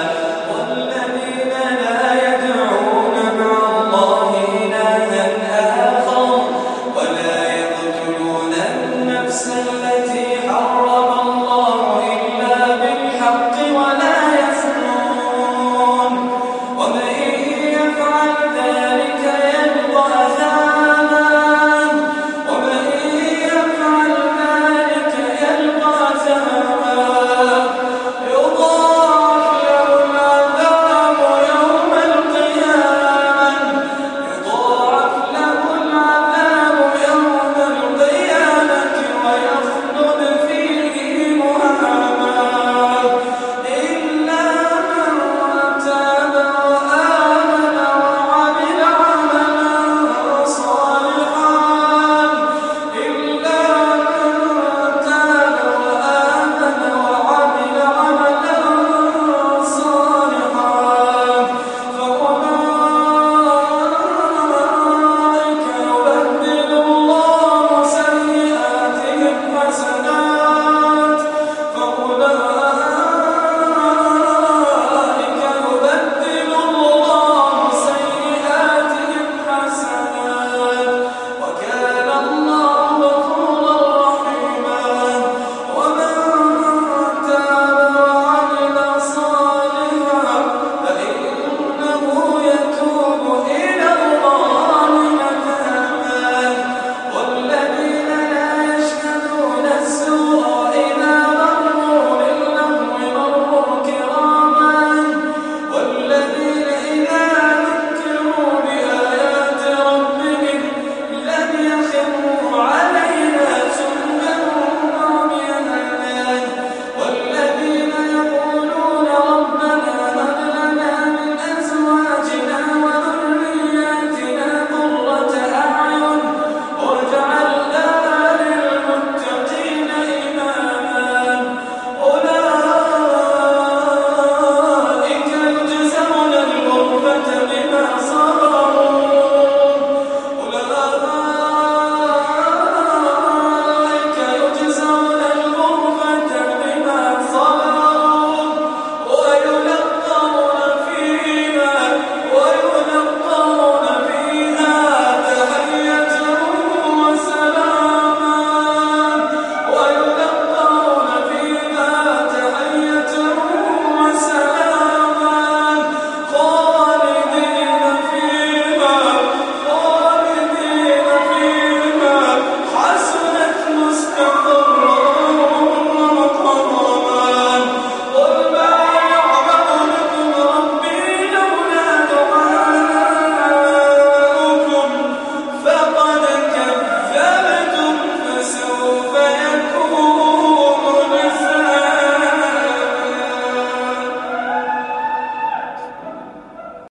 아,